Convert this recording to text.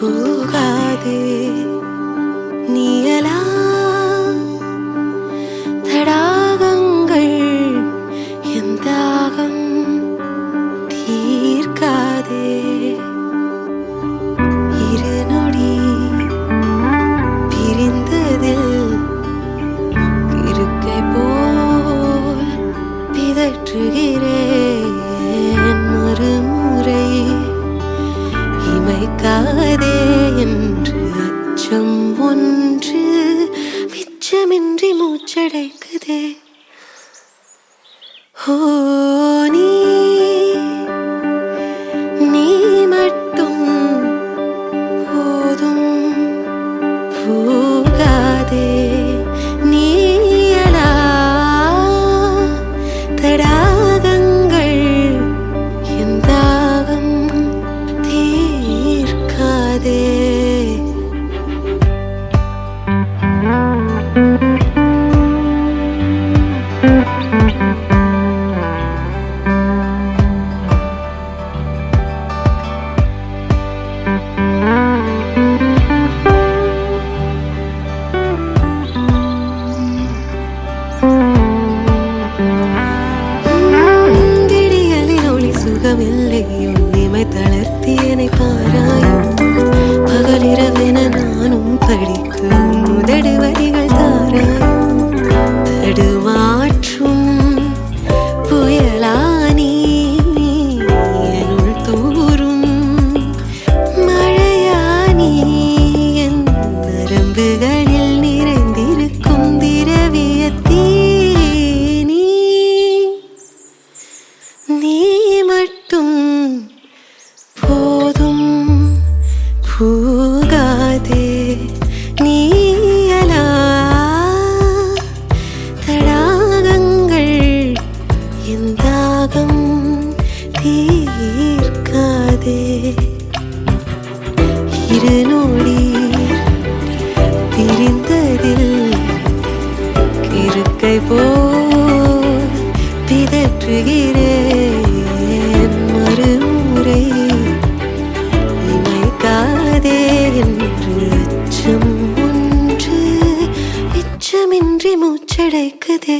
போகாது. நீயலா தடாகங்கள் என் தாகம் தீர்க்காதே. இரு நொடி பிரிந்ததில் இருக்கை போல் பிதற்றுகிறேன். இமைக்காதே என்று அச்சம் ஒன்று மிச்சமின்றி மூச்சடைக்குதே. ஓ ஒளி சுகமில்லை உன்னிமை தளர்த்தி என்னை பாராயோ பகலிரவென நானும் படிக்கும். நீயலா தடாகங்கள் என் தாகம் தீர்க்காதே இரு பிரிந்ததில் இருக்கை பிதற்றுகிறேன் அச்சம் மூச்சடைக்குதே